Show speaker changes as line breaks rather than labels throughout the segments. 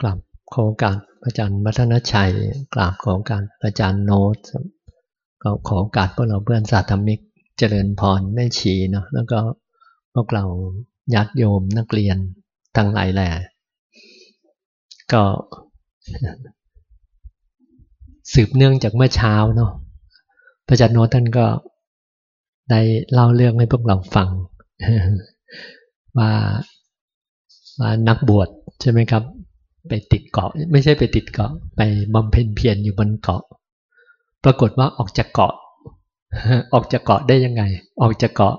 กราบขอการอาจารย์มัทนชัย กราบขอการอาจารย์โน้ตก็ขอการพวกเราเพื่อนสาธมิกเจริญพรแม่ชีเนาะแล้วก็พวกเราญาติโยมนักเรียนทั้งหลายแหละก็สืบเนื่องจากเมื่อเช้าเนาะพระอาจารย์โน้ตท่านก็ได้เล่าเรื่องให้พวกเราฟังว่าว่านักบวชใช่ไหมครับ ไปติดเกาะ ไม่ใช่ไปติดเกาะ ไปบำเพ็ญเพียรอยู่บนเกาะ ปรากฏว่าออกจากเกาะ ออกจากเกาะได้ยังไง ออกจากเกาะ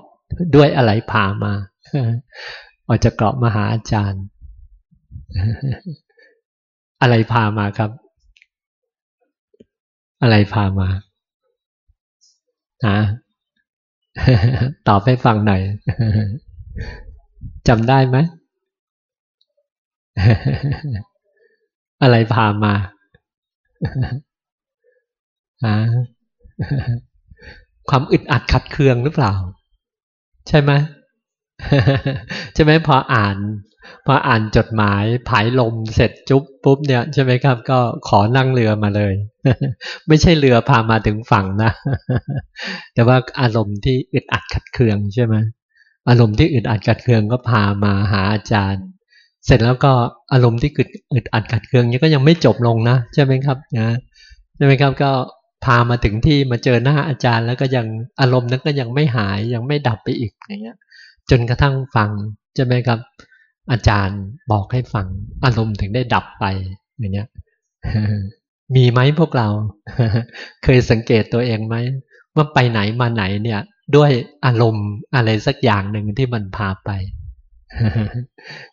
ด้วยอะไรพามา ออกจากเกาะมาหาอาจารย์ อะไรพามาครับ อะไรพามาฮะตอบให้ฟังหน่อยจำได้ไหม อะไรพามาความอึดอัดขัดเคืองหรือเปล่า ใช่ไหมใช่ไหมพออ่าน พออ่านจดหมายผายลมเสร็จจุ๊บปุ๊บเนี่ยใช่ไหมครับ ก็ขอนั่งเรือมาเลย ไม่ใช่เรือพามาถึงฝั่งนะ แต่ว่าอารมณ์ที่อึดอัดขัดเคืองใช่ไหมอารมณ์ที่อึดอัดขัดเคืองก็พามาหาอาจารย์ เสร็จแล้วก็อารมณ์ที่อึดอึดอัดขัดเคืองนี้ก็ยังไม่จบลงนะใช่ไหมครับนะใช่ไหมครับก็พามาถึงที่มาเจอหน้าอาจารย์ แล้วก็ยังอารมณ์นั้นก็ยังไม่หายยังไม่ดับไปอีกอย่างเงี้ย จนกระทั่งฟังใช่ไหมครับ อาจารย์บอกให้ฟังอารมณ์ถึงได้ดับไปอย่างเงี้ยมีไหมพวกเรา เคยสังเกตตัวเองไหมว่าไปไหนมาไหนเนี่ย ด้วยอารมณ์อะไรสักอย่างหนึ่งที่มันพาไป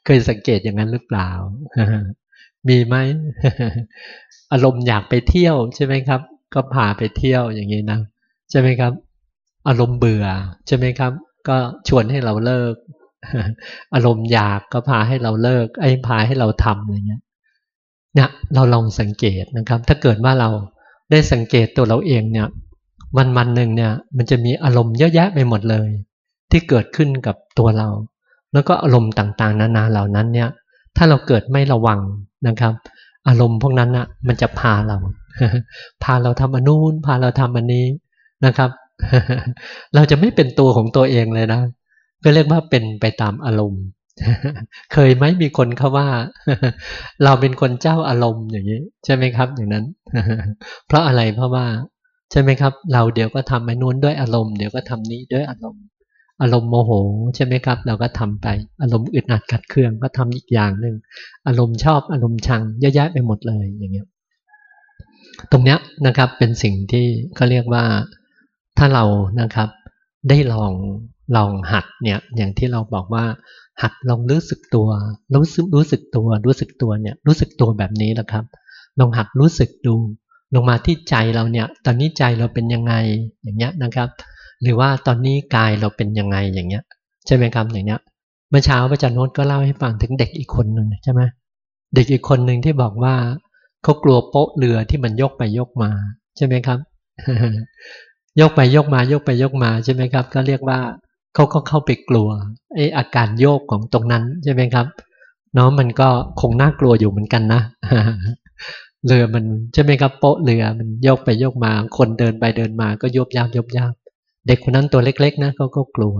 เคยสังเกตอย่างนั้นหรือเปล่า มีไหม อารมณ์อยากไปเที่ยวใช่ไหมครับ ก็พาไปเที่ยวอย่างนี้นะใช่ไหมครับ อารมณ์เบื่อใช่ไหมครับ ก็ชวนให้เราเลิก อารมณ์อยากก็พาให้เราเลิก ไอ้พาให้เราทำอะไรเงี้ยเนี่ยเราลองสังเกตนะครับ ถ้าเกิดว่าเราได้สังเกตตัวเราเองเนี่ยวันวันหนึ่งเนี่ย มันจะมีอารมณ์เยอะแยะไปหมดเลย ที่เกิดขึ้นกับตัวเรา แล้วก็อารมณ์ต่างๆ นานาเหล่านั้นเนี่ย ถ้าเราเกิดไม่ระวังนะครับ อารมณ์พวกนั้นอะมันจะพาเรา พาเราทำอนูนพาเราทำอันนี้นะครับ เราจะไม่เป็นตัวของตัวเองเลยนะ ก็เรียกว่าเป็นไปตามอารมณ์ เคยไหมมีคนเขาว่า เราเป็นคนเจ้าอารมณ์อย่างนี้ ใช่ไหมครับ อย่างนั้น เพราะอะไรเพราะว่าใช่ไหมครับ เราเดี๋ยวก็ทำไอ้นู้นด้วยอารมณ์เดี๋ยวก็ทำนี้ด้วยอารมณ์ อารมณ์โมโหใช่ไหมครับ เราก็ทำไป อารมณ์อึดอัดกัดเคืองก็ทำอีกอย่างหนึ่งอารมณ์ชอบอารมณ์ชังเยอะแยะไปหมดเลยอย่างเงี้ยตรงเนี้ยนะครับเป็นสิ่งที่เขาเรียกว่าถ้าเรานะครับได้ลองลองหัดเนี่ยอย่างที่เราบอกว่า หัดลองรู้สึกตัว รู้สึกรู้สึกตัว รู้สึกตัวเนี่ยรู้สึกตัวแบบนี้แหละครับ ลองหัดรู้สึกดู ลงมาที่ใจเราเนี่ย ตอนนี้ใจเราเป็นยังไงอย่างเงี้ยนะครับ หรือว่าตอนนี้กายเราเป็นยังไงอย่างเงี้ย ใช่ไหมครับอย่างเงี้ย เมื่อเช้าพระอาจารย์โน้ตก็เล่าให้ฟังถึงเด็กอีกคนหนึ่งใช่ไหมเด็กอีกคนหนึ่งที่บอกว่าเขากลัวโป๊ะเรือที่มันยกไปยกมา ใช่ไหมครับ ยกไปยกมายกไปยกมาใช่ไหมครับ ก็เรียกว่าเขาก็เข้าไปกลัวไออาการโยกของตรงนั้นใช่ไหมครับเนาะมันก็คงน่ากลัวอยู่เหมือนกันนะเรือมันใช่ไหมครับโป๊ะเรือมันโยกไปโยกมา คนเดินไปเดินมาก็โยบยาบยบยาบ เด็กคนนั้นตัวเล็ก ๆ นะเขาก็กลัว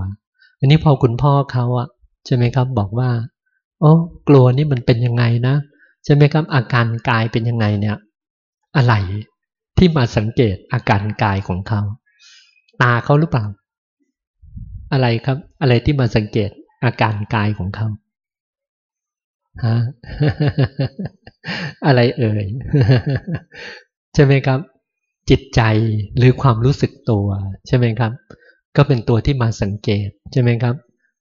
อันนี้พอคุณพ่อเขาอะใช่ไหมครับ บอกว่า โอ้กลัวนี่มันเป็นยังไงนะใช่ไหมครับ อาการกายเป็นยังไงเนี่ย อะไรที่มาสังเกตอาการกายของเขาตาเขาหรือเปล่า อะไรครับ อะไรที่มาสังเกตอาการกายของเขาฮะอะไรเอ่ยใช่ไหมครับ จิตใจหรือความรู้สึกตัวใช่ไหมครับ ก็เป็นตัวที่มาสังเกตใช่ไหมครับ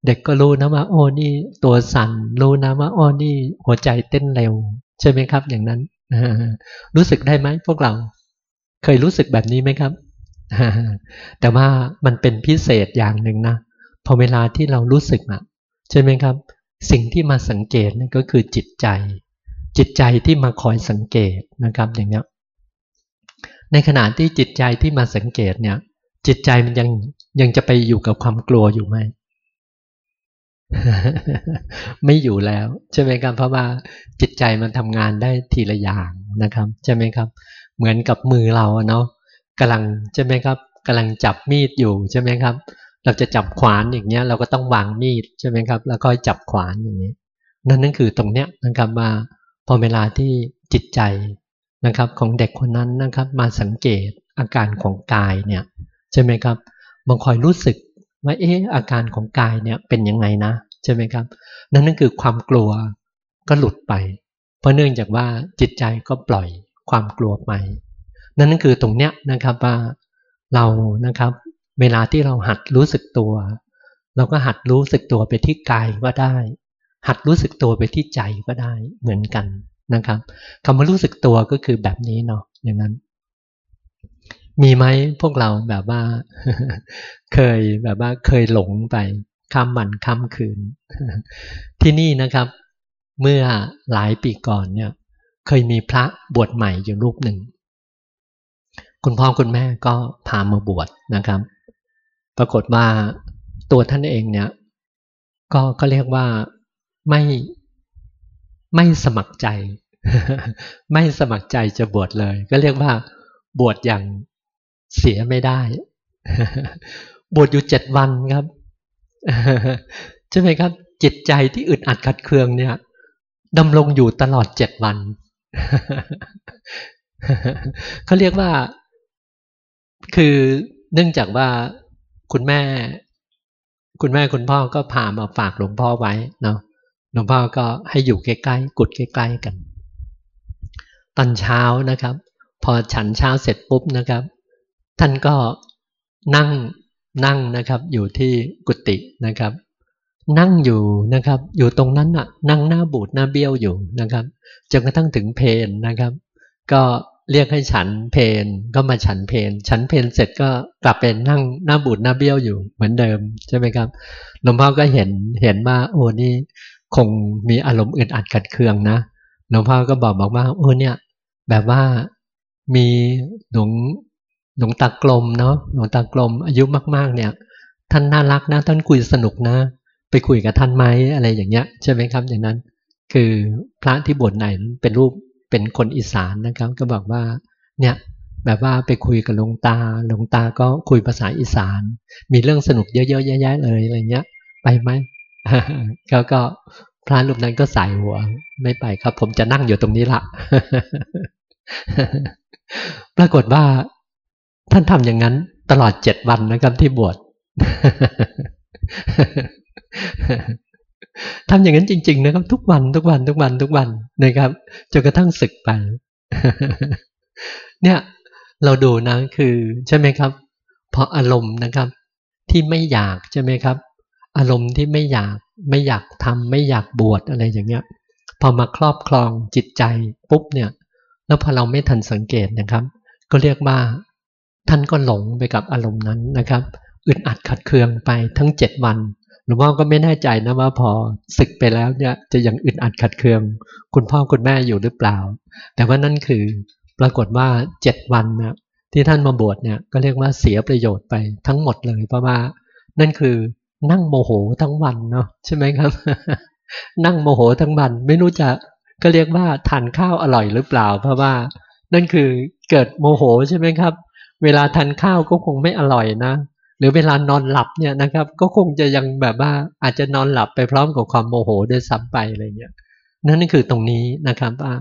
เด็กก็รู้นะว่าโอ้นี่ตัวสั่นรู้นะว่าอ้อนี่หัวใจเต้นเร็ว ใช่ไหมครับ อย่างนั้นรู้สึกได้ไหมพวกเรา เคยรู้สึกแบบนี้ไหมครับ แต่ว่ามันเป็นพิเศษอย่างหนึ่งนะพอเวลาที่เรารู้สึกอะใช่ไหมครับ สิ่งที่มาสังเกตนั่นก็คือจิตใจ จิตใจที่มาคอยสังเกตนะครับอย่างนี้ ในขณะที่จิตใจที่มาสังเกตเนี่ย จิตใจมันยังยังจะไปอยู่กับความกลัวอยู่ไหมไม่อยู่แล้วใช่ไหมครับเพราะว่าจิตใจมันทำงานได้ทีละอย่างนะครับใช่ไหมครับ เหมือนกับมือเราเนาะกำลังใช่ไหมครับกำลังจับมีดอยู่ใช่ไหมครับ เราจะจับขวานอย่างเงี้ย เราก็ต้องวางมีดใช่ไหมครับ แล้วก็จับขวานอย่างนี้ นั่นนั่นคือตรงเนี้ยนะครับว่าพอเวลาที่จิตใจ นะครับของเด็กคนนั้นนะครับมาสังเกตอาการของกายเนี่ยใช่ไหมครับบางคอยรู้สึกว่าเอ๊ะอาการของกายเนี่ยเป็นยังไงนะใช่ไหมครับ นั่นนั่นคือความกลัวก็หลุดไป เพราะเนื่องจากว่าจิตใจก็ปล่อยความกลัวไปนั่นนั่นคือตรงเนี้ยนะครับว่าเรานะครับ เวลาที่เราหัดรู้สึกตัว เราก็หัดรู้สึกตัวไปที่กายก็ได้ หัดรู้สึกตัวไปที่ใจก็ได้เหมือนกัน นะครับคำว่ารู้สึกตัวก็คือแบบนี้เนาะอย่างนั้น มีไหมพวกเราแบบว่า เคยแบบว่าเคยหลงไปข้ามวันข้าคืน ที่นี่นะครับ เมื่อหลายปีก่อนเนี่ย เคยมีพระบวชใหม่อยู่รูปหนึ่ง คุณพ่อคุณแม่ก็พามาบวชนะครับ ปรากฏว่าตัวท่านเองเนี่ย ก็ก็เรียกว่าไม่ ไม่สมัครใจ ไม่สมัครใจจะบวชเลย ก็เรียกว่า บวชอย่างเสียไม่ได้ บวชอยู่เจ็ดวันครับใช่ไหมครับ จิตใจที่อึดอัดขัดเคืองเนี่ยดำรงอยู่ตลอดเจ็ดวันเขาเรียกว่า คือเนื่องจากว่าคุณแม่ คุณแม่คุณพ่อก็พามาฝากหลวงพ่อไว้เนาะ หลวงพ่อก็ให้อยู่ใกล้ๆกุดใกล้ๆกัน ตอนเช้านะครับ พอฉันเช้าเสร็จปุ๊บนะครับ ท่านก็นั่งนั่งนะครับ อยู่ที่กุฏินะครับ นั่งอยู่นะครับ อยู่ตรงนั้นน่ะ นั่งหน้าบูดหน้าเบี้ยวอยู่นะครับจนกระทั่งถึงเพนนะครับ ก็เรียกให้ฉันเพนก็มาฉันเพนฉันเพนเสร็จก็กลับเป็นนั่งหน้าบูดหน้าเบี้ยวอยู่เหมือนเดิมใช่ไหมครับหลวงพ่อก็เห็นเห็นว่าโอ้นี่ คงมีอารมณ์อึดอัดขัดเคืองนะหลวงพ่อก็บอกบอกว่าโอ้เนี่ย แบบว่ามีหลวงหลวงตากลมเนาะหลวงตากลมอายุมาก ๆ เนี่ย ท่านน่ารักนะ ท่านคุยสนุกนะ ไปคุยกับท่านไหมอะไรอย่างเงี้ยใช่ไหมครับ อย่างนั้น คือพระที่บวชไหนเป็นรูปเป็นคนอีสานนะครับ ก็บอกว่า เนี่ยแบบว่าไปคุยกับหลวงตาหลวงตาก็คุยภาษาอีสาน มีเรื่องสนุกเยอะๆแยะๆเลยอะไรเงี้ย ไปไหม ก็ก็พระรูปนั้นก็สายหัว ไม่ไปครับ ผมจะนั่งอยู่ตรงนี้ละปรากฏว่าท่านทำอย่างนั้น ตลอดเจ็ดวันนะครับที่บวชทำอย่างนั้นจริง ๆ นะครับ ทุกวันทุกวันทุกวันทุกวันนะครับจนกระทั่งศึกไป เนี่ย เราดูนะคือ ใช่ไหมครับเพราะอารมณ์นะครับ ที่ไม่อยากใช่ไหมครับ อารมณ์ที่ไม่อยาก ไม่อยากทำไม่อยากบวชอะไรอย่างเงี้ย พอมาครอบครองจิตใจปุ๊บเนี่ย แล้วพอเราไม่ทันสังเกตนะครับ ก็เรียกว่าท่านก็หลงไปกับอารมณ์นั้นนะครับอึดอัดขัดเคืองไปทั้งเจ็ดวันหลวงพ่อก็ไม่แน่ใจนะว่าพอศึกไปแล้วเนี่ยจะยังอึดอัดขัดเคือง คุณพ่อคุณแม่อยู่หรือเปล่า แต่ว่านั่นคือปรากฏว่าเจ็ดวันนะที่ท่านมาบวชเนี่ยก็เรียกว่าเสียประโยชน์ไปทั้งหมดเลยเพราะว่านั่นคือ นั่งโมโหทั้งวันเนาะใช่ไหมครับ นั่งโมโหทั้งวัน ไม่รู้จะก็เรียกว่าทานข้าวอร่อยหรือเปล่า เพราะว่า นั่นคือเกิดโมโหใช่ไหมครับ เวลาทานข้าวก็คงไม่อร่อยนะหรือเวลานอนหลับเนี่ยนะครับ ก็คงจะยังแบบว่าอาจจะนอนหลับไปพร้อมกับความโมโหด้วยซ้ำไปอะไรเงี้ยนั่นคือตรงนี้นะครับว่า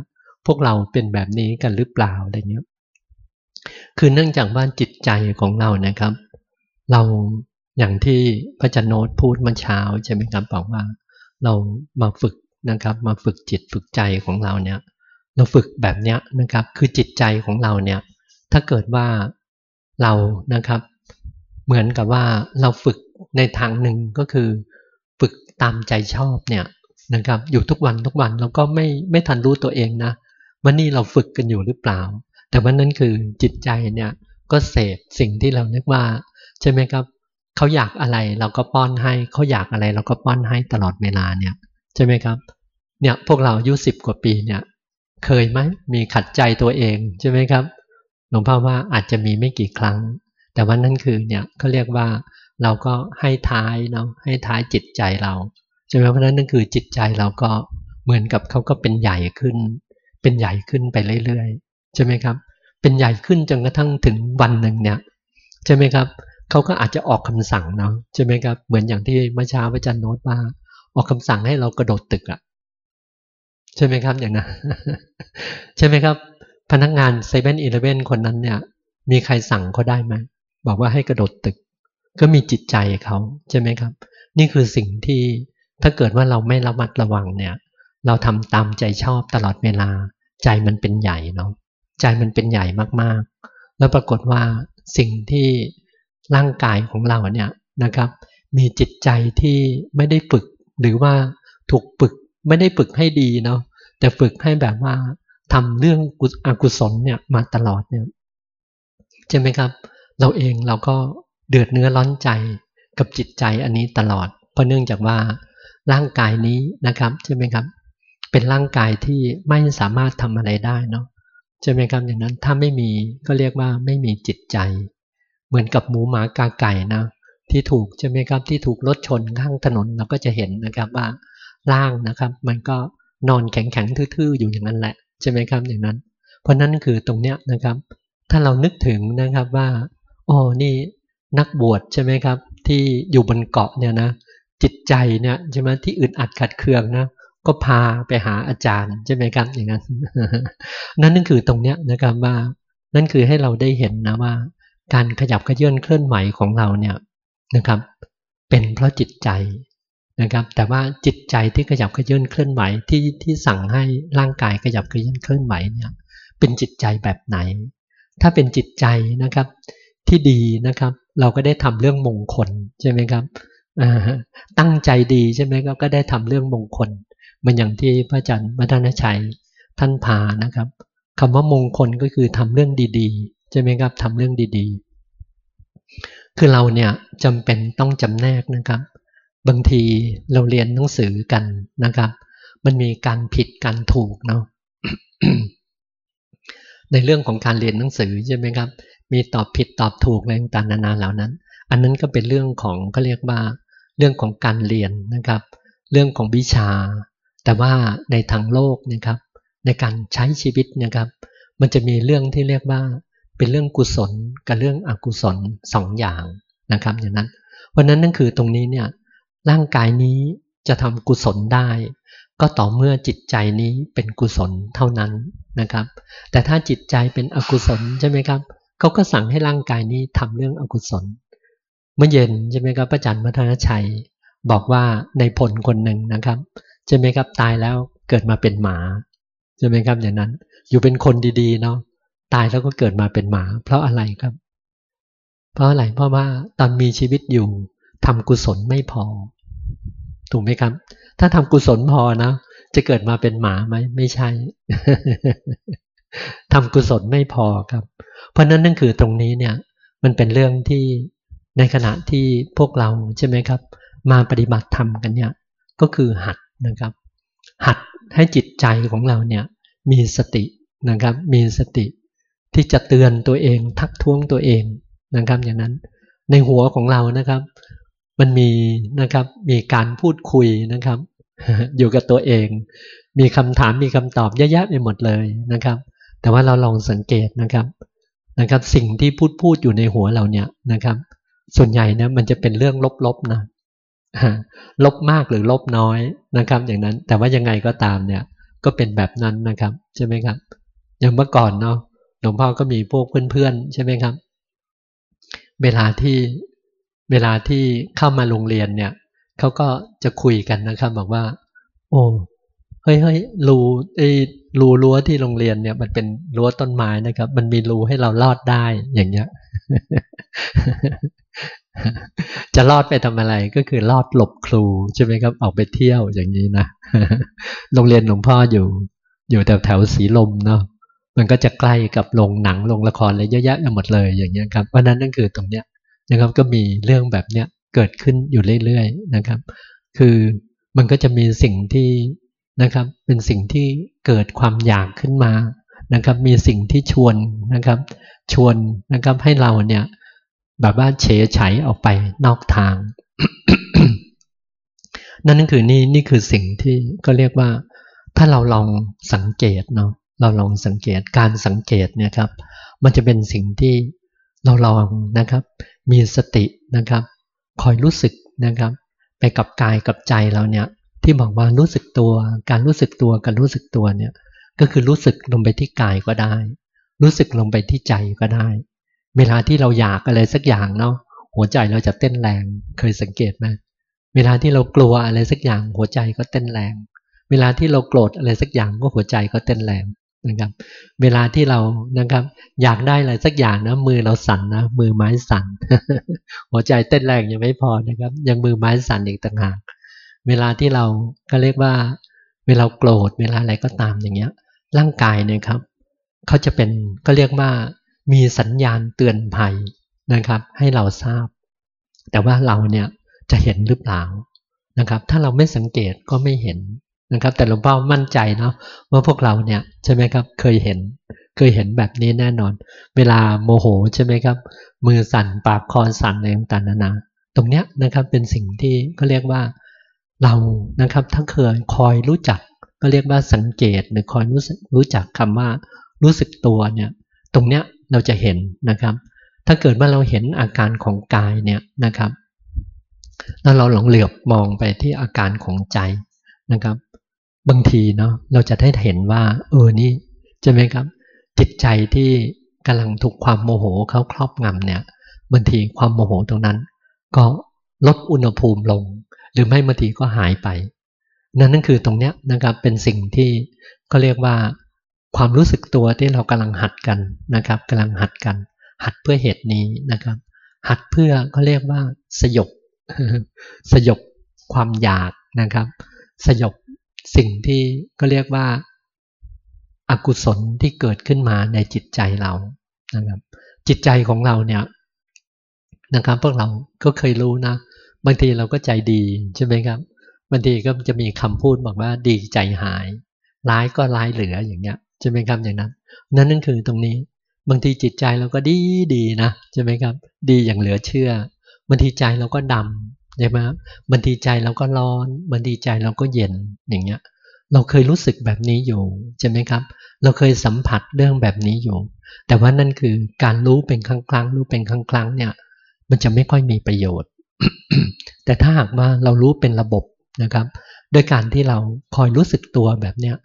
พวกเราเป็นแบบนี้กันหรือเปล่าอะไรเงี้ยคือเนื่องจากว่าจิตใจของเรานะครับ เรา อย่างที่พระจันโนตพูดเมื่อเช้าใช่ไหมครับบอกว่า เรามาฝึกนะครับ มาฝึกจิตฝึกใจของเราเนี่ย เราฝึกแบบเนี้ยนะครับ คือจิตใจของเราเนี่ย ถ้าเกิดว่าเรานะครับ เหมือนกับว่าเราฝึกในทางหนึ่งก็คือ ฝึกตามใจชอบเนี่ยนะครับ อยู่ทุกวันทุกวันเราก็ไม่ไม่ทันรู้ตัวเองนะวันนี้เราฝึกกันอยู่หรือเปล่า แต่วันนั้นคือจิตใจเนี่ยก็เสพสิ่งที่เรานึกว่าใช่ไหมครับ เขาอยากอะไรเราก็ป้อนให้เขาอยากอะไรเราก็ป้อนให้ตลอดเวลาเนี่ยใช่ไหมครับ เนี่ยพวกเราอายุสิบกว่าปีเนี่ย เคยไหมมีขัดใจตัวเองใช่ไหมครับหลวงพ่อว่าอาจจะมีไม่กี่ครั้ง แต่ว่านั่นคือเนี่ยเขาเรียกว่าเราก็ให้ท้ายเนาะให้ท้ายจิตใจเราใช่ไหมเพราะนั้นนั่นคือจิตใจเราก็เหมือนกับเขาก็เป็นใหญ่ขึ้น เป็นใหญ่ขึ้นไปเรื่อยๆใช่ไหมครับ เป็นใหญ่ขึ้นจนกระทั่งถึงวันหนึ่งเนี่ยใช่ไหมครับ เขาก็อาจจะออกคำสั่งเนาะใช่ไหมครับ เหมือนอย่างที่เมื่อเช้าพระจารย์โน้ตว่า ออกคำสั่งให้เรากระโดดตึกอะใช่ไหมครับอย่างนั้นใช่ไหมครับ พนักงานเซเว่นอีเลเว่นคนนั้นเนี่ย มีใครสั่งเขาได้ไหมบอกว่าให้กระโดดตึก ก็มีจิตใจเขาใช่ไหมครับ นี่คือสิ่งที่ถ้าเกิดว่าเราไม่ระมัดระวังเนี่ย เราทำตามใจชอบตลอดเวลา ใจมันเป็นใหญ่เนาะใจมันเป็นใหญ่มากๆ แล้วปรากฏว่าสิ่งที่ ร่างกายของเราเนี่ยนะครับ มีจิตใจที่ไม่ได้ฝึกหรือว่าถูกฝึกไม่ได้ฝึกให้ดีเนาะแต่ฝึกให้แบบว่าทำเรื่องอกุศลเนี่ยมาตลอดเนี่ยใช่ไหมครับ เราเองเราก็เดือดเนื้อร้อนใจกับจิตใจอันนี้ตลอด เพราะเนื่องจากว่าร่างกายนี้นะครับใช่ไหมครับ เป็นร่างกายที่ไม่สามารถทำอะไรได้เนาะใช่ไหมครับอย่างนั้นถ้าไม่มีก็เรียกว่าไม่มีจิตใจ เหมือนกับหมูหมากาไก่นะที่ถูกใช่ไหมครับที่ถูกรถชนข้างถนนเราก็จะเห็นนะครับว่าร่างนะครับ มันก็นอนแข็งๆทื่อๆอยู่อย่างนั้นแหละใช่ไหมครับอย่างนั้น เพราะนั้นคือตรงเนี้ยนะครับ ถ้าเรานึกถึงนะครับว่าโอ้นี่นักบวชใช่ไหมครับ ที่อยู่บนเกาะเนี่ยนะจิตใจเนี่ยใช่ไหมที่อึดอัดขัดเคืองนะก็พาไปหาอาจารย์ใช่ไหมครับอย่างนั้น นั่นนั่นคือตรงเนี้ยนะครับว่า นั่นคือให้เราได้เห็นนะว่า การขยับขยื่นเคลื่อนไหวของเราเนี่ยนะครับ เป็นเพราะจิตใจนะครับ แต่ว่าจิตใจที่ขยับขยื่นเคลื่อนไหวที่ที่สั่งให้ร่างกายขยับขยื่นเคลื่อนไหวเนี่ย เป็นจิตใจแบบไหน ถ้าเป็นจิตใจนะครับ ที่ดีนะครับ เราก็ได้ทำเรื่องมงคลใช่ไหมครับตั้งใจดีใช่ไหมก็ได้ทำเรื่องมงคลมันอย่างที่พระอาจารย์มัทนชัยท่านพานะครับคำว่ามงคลก็คือทำเรื่องดีๆ ใช่ไหมครับทำเรื่องดีๆ คือเราเนี่ยจำเป็นต้องจำแนกนะครับ บางทีเราเรียนหนังสือกันนะครับ มันมีการผิดการถูกเนาะในเรื่องของการเรียนหนังสือใช่ไหมครับ มีตอบผิดตอบถูกอะไรต่างๆนานาเหล่านั้น อันนั้นก็เป็นเรื่องของเขาเรียกว่า เรื่องของการเรียนนะครับ เรื่องของวิชา แต่ว่าในทางโลกนะครับ ในการใช้ชีวิตนะครับ มันจะมีเรื่องที่เรียกว่า เป็นเรื่องกุศลกับเรื่องอกุศลสองอย่างนะครับอย่างนั้นวันนั้นนั่นคือตรงนี้เนี่ยร่างกายนี้จะทำกุศลได้ ก็ต่อเมื่อจิตใจนี้เป็นกุศลเท่านั้นนะครับ แต่ถ้าจิตใจเป็นอกุศลใช่ไหมครับเขาก็สั่งให้ร่างกายนี้ทำเรื่องอกุศล เมื่อเย็นใช่ไหมครับพระอาจารย์มัทนชัย บอกว่าในผลคนหนึ่งนะครับใช่ไหมครับตายแล้วเกิดมาเป็นหมาใช่ไหมครับอย่างนั้น อยู่เป็นคนดีๆเนาะ ตายแล้วก็เกิดมาเป็นหมา เพราะอะไรครับ เพราะอะไรเพราะว่าตอนมีชีวิตอยู่ทำกุศลไม่พอ ถูกไหมครับ ถ้าทำกุศลพอนะ จะเกิดมาเป็นหมาไหมไม่ใช่ทำกุศลไม่พอครับ เพราะนั้นนั่นคือตรงนี้เนี่ย มันเป็นเรื่องที่ในขณะที่พวกเราใช่ไหมครับ มาปฏิบัติธรรมกันเนี่ย ก็คือหัดนะครับ หัดให้จิตใจของเราเนี่ย มีสตินะครับ มีสติ ที่จะเตือนตัวเอง ทักท้วงตัวเองนะครับ อย่างนั้น ในหัวของเรานะครับ มันมีนะครับมีการพูดคุยนะครับ อยู่กับตัวเอง มีคำถามมีคำตอบเยอะแยะไปหมดเลยนะครับ แต่ว่าเราลองสังเกตนะครับนะครับ สิ่งที่พูดพูดอยู่ในหัวเราเนี่ยนะครับ ส่วนใหญ่นะมันจะเป็นเรื่องลบๆนะลบมากหรือลบน้อยนะครับ อย่างนั้นแต่ว่ายังไงก็ตามเนี่ย ก็เป็นแบบนั้นนะครับ ใช่ไหมครับ อย่างเมื่อก่อนเนาะ หลวงพ่อก็มีพวกเพื่อนๆใช่ไหมครับ เวลาที่เวลาที่เข้ามาโรงเรียนเนี่ยเขาก็จะคุยกันนะครับ บอกว่า โอ้เฮ้ยเฮ้ยรูไอ้รูรั้วที่โรงเรียนเนี่ย มันเป็นรั้วต้นไม้นะครับ มันมีรูให้เราลอดได้อย่างเงี้ย จะรอดไปทำอะไรก็คือรอดหลบครูใช่ไหมครับ ออกไปเที่ยวอย่างนี้นะโรงเรียนหลวงพ่ออยู่ อยู่แถวแถวสีลมเนาะ มันก็จะใกล้กับโรงหนังโรงละครอะไรเยอะแยะหมดเลยอย่างเงี้ยครับเพราะนั้นนั่นคือตรงเนี้ยนะครับก็มีเรื่องแบบเนี้ยเกิดขึ้นอยู่เรื่อยๆนะครับ คือมันก็จะมีสิ่งที่นะครับเป็นสิ่งที่เกิดความอยากขึ้นมานะครับ มีสิ่งที่ชวนนะครับ ชวนนะครับให้เราเนี่ยแบบว่าเฉยไฉออกไปนอกทาง นั่นนั่นคือนี่นี่คือสิ่งที่ก็เรียกว่า ถ้าเราลองสังเกตเนาะ เราลองสังเกตการสังเกตเนี่ยครับ มันจะเป็นสิ่งที่เราลองนะครับ มีสตินะครับ คอยรู้สึกนะครับ ไปกับกายกับใจเราเนี่ยที่บอกว่ารู้สึกตัว การรู้สึกตัวการรู้สึกตัวเนี่ยก็คือรู้สึกลงไปที่กายก็ได้ รู้สึกลงไปที่ใจก็ได้ เวลาที่เราอยากอะไรสักอย่างเนาะหัวใจเราจะเต้นแรงเคยสังเกตไหมเวลาที่เรากลัวอะไรสักอย่างหัวใจก็เต้นแรง เวลาที่เราโกรธอะไรสักอย่างก็หัวใจก็เต้นแรง นะครับ เวลาที่เรานะครับ อยากได้อะไรสักอย่างนะมือเราสั่นนะมือไม้สั่นหัวใจเต้นแรงยังไม่พอนะครับ ยังมือไม้สั่นอีกต่างหากเวลาที่เราก็เรียกว่า เวลาโกรธเวลาอะไรก็ตามอย่างเงี้ย ร่างกายเนี่ยครับเขาจะเป็นก็เรียกว่ามีสัญญาณเตือนภัยนะครับ ให้เราทราบ แต่ว่าเราเนี่ยจะเห็นหรือเปล่านะครับ ถ้าเราไม่สังเกตก็ไม่เห็น นะครับ แต่หลวงพ่อมั่นใจเนาะว่าพวกเราเนี่ยใช่ไหมครับ เคยเห็น เคยเห็นแบบนี้แน่นอน เวลาโมโหใช่ไหมครับ มือสั่นปากคอสั่นอะไรต่างๆนานาตรงเนี้ยนะครับเป็นสิ่งที่ก็เรียกว่าเรานะครับถ้าเคยคอยรู้จัก ก็เรียกว่าสังเกตหรือคอยรู้รู้จักคำว่ารู้สึกตัวเนี่ย ตรงเนี้ยเราจะเห็นนะครับ ถ้าเกิดว่าเราเห็นอาการของกายเนี่ยนะครับแล้วเราหลงเหลือบมองไปที่อาการของใจนะครับ บางทีเนาะเราจะได้เห็นว่า เออนี่ใช่ไหมครับ จิตใจที่กำลังถูกความโมโหเขาครอบงำเนี่ยบางทีความโมโหตรงนั้น ก็ลดอุณหภูมิลง หรือไม่บางทีก็หายไป นั่นนั่นคือตรงเนี้ยนะครับเป็นสิ่งที่ก็เรียกว่า ความรู้สึกตัวที่เรากำลังหัดกันนะครับกำลังหัดกัน หัดเพื่อเหตุนี้นะครับ หัดเพื่อก็เรียกว่าสยบสยบความอยากนะครับ สยบ สิ่งที่ก็เรียกว่าอากุศลที่เกิดขึ้นมาในจิตใจเรานะครับ จิตใจของเราเนี่ยนะครับพวกเราก็เคยรู้นะบางทีเราก็ใจดีใช่ไหมครับบางทีก็จะมีคำพูดบอกว่าดีใจหาย ร้ายก็ร้ายเหลืออย่างเงี้ยใช่ไหมครับอย่างนั้น นั่นนั่นคือตรงนี้บางทีจิตใจเราก็ดีดีนะใช่ไหมครับ ดีอย่างเหลือเชื่อบางทีใจเราก็ดำ ใช่ไหมบางทีใจเราก็ร้อนบางทีใจเราก็เย็นอย่างเงี้ย เราเคยรู้สึกแบบนี้อยู่ใช่ไหมครับ เราเคยสัมผัสเรื่องแบบนี้อยู่ แต่ว่านั่นคือการรู้เป็นครั้งครั้งรู้เป็นครั้งครั้งเนี่ย มันจะไม่ค่อยมีประโยชน์ แต่ถ้าหากว่าเรารู้เป็นระบบนะครับโดยการที่เราคอยรู้สึกตัวแบบเนี้ย